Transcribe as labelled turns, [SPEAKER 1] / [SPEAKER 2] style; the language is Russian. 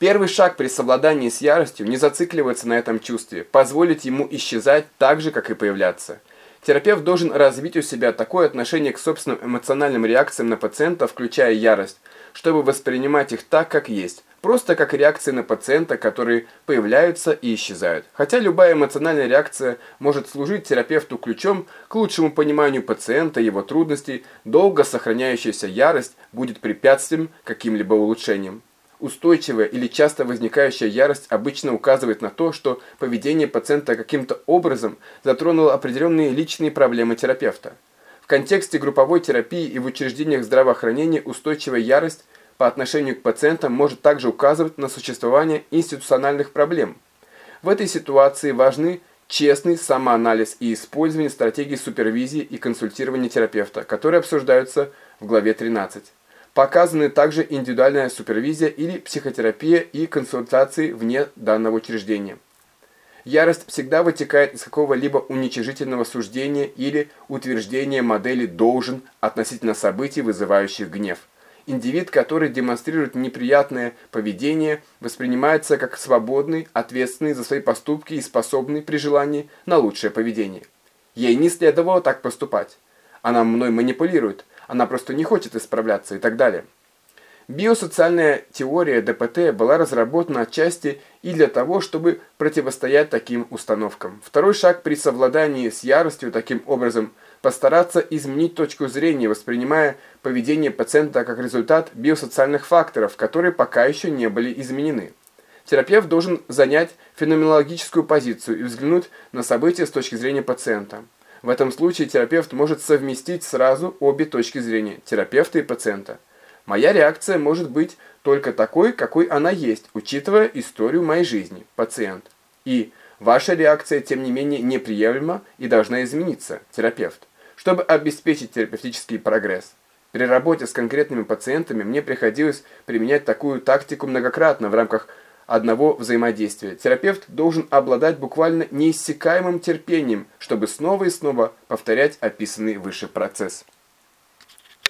[SPEAKER 1] Первый шаг при совладании с яростью – не зацикливаться на этом чувстве, позволить ему исчезать так же, как и появляться. Терапевт должен развить у себя такое отношение к собственным эмоциональным реакциям на пациента, включая ярость, чтобы воспринимать их так, как есть, просто как реакции на пациента, которые появляются и исчезают. Хотя любая эмоциональная реакция может служить терапевту ключом к лучшему пониманию пациента, его трудностей, долго сохраняющаяся ярость будет препятствием каким-либо улучшениям. Устойчивая или часто возникающая ярость обычно указывает на то, что поведение пациента каким-то образом затронуло определенные личные проблемы терапевта. В контексте групповой терапии и в учреждениях здравоохранения устойчивая ярость по отношению к пациентам может также указывать на существование институциональных проблем. В этой ситуации важны честный самоанализ и использование стратегий супервизии и консультирования терапевта, которые обсуждаются в главе 13. Показаны также индивидуальная супервизия или психотерапия и консультации вне данного учреждения. Ярость всегда вытекает из какого-либо уничижительного суждения или утверждения модели «должен» относительно событий, вызывающих гнев. Индивид, который демонстрирует неприятное поведение, воспринимается как свободный, ответственный за свои поступки и способный при желании на лучшее поведение. Ей не следовало так поступать. Она мной манипулирует, она просто не хочет исправляться и так далее. Биосоциальная теория ДПТ была разработана отчасти и для того, чтобы противостоять таким установкам. Второй шаг при совладании с яростью таким образом постараться изменить точку зрения, воспринимая поведение пациента как результат биосоциальных факторов, которые пока еще не были изменены. Терапевт должен занять феноменологическую позицию и взглянуть на события с точки зрения пациента. В этом случае терапевт может совместить сразу обе точки зрения – терапевта и пациента. Моя реакция может быть только такой, какой она есть, учитывая историю моей жизни, пациент. И ваша реакция, тем не менее, неприемлема и должна измениться, терапевт, чтобы обеспечить терапевтический прогресс. При работе с конкретными пациентами мне приходилось применять такую тактику многократно в рамках одного взаимодействия. Терапевт должен обладать буквально неиссякаемым терпением, чтобы снова и снова повторять описанный выше процесс.